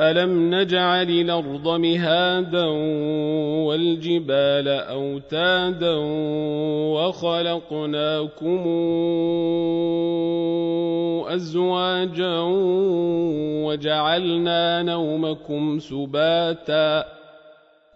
ألم نجعل الأرض مهادا والجبال أوتادا وخلقناكم أزواجا وجعلنا نومكم سباتاً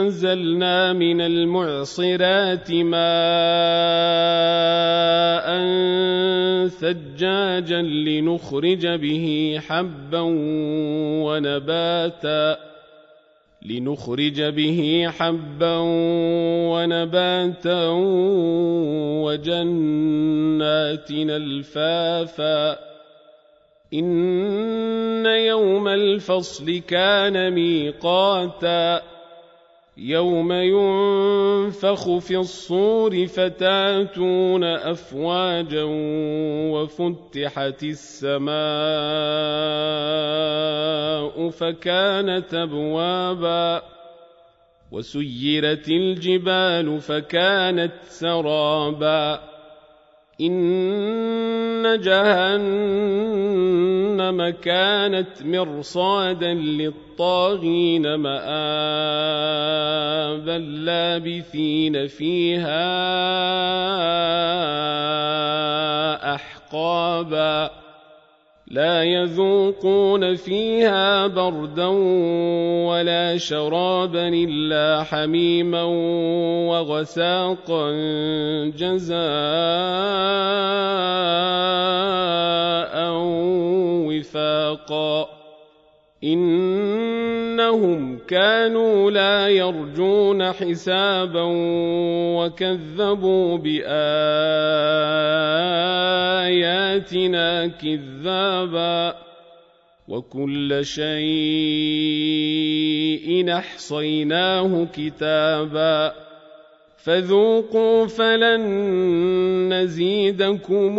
وأنزلنا من المعصرات ماء ثجاجا لنخرج به حبا ونباتا لنخرج به حبا ونباتا وجنات الفافا إن يوم الفصل كان ميقاتا يوم ينفخ في الصور فتاتون أفواجا وفتحت السماء فكانت أبوابا وسيرت الجبال فكانت سرابا إن جهنم كانت مرصادا للطاغين مآبا لابثين فيها أحقابا لا يذوقون فيها بردا ولا شرابا إلا حميما وغساقا جزاء وفاقا. إنهم كانوا لا يرجون حسابا وكذبوا بآياتنا كذابا وكل شيء أحصيناه كتابا فذوقوا فلن نزيدكم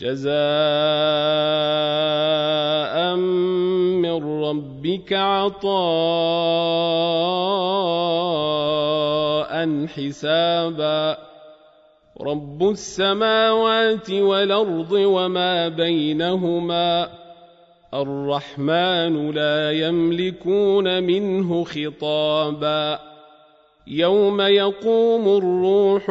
جزاء من ربك عطاء حسابا. رب السماوات والأرض وما بينهما. الرحمن لا يملكون منه خطابا. يوم يقوم الروح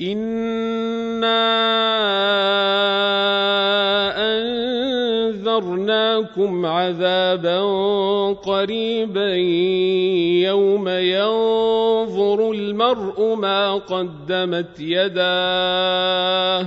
انا انذرناكم عذابا قريبا يوم ينظر المرء ما قدمت يداه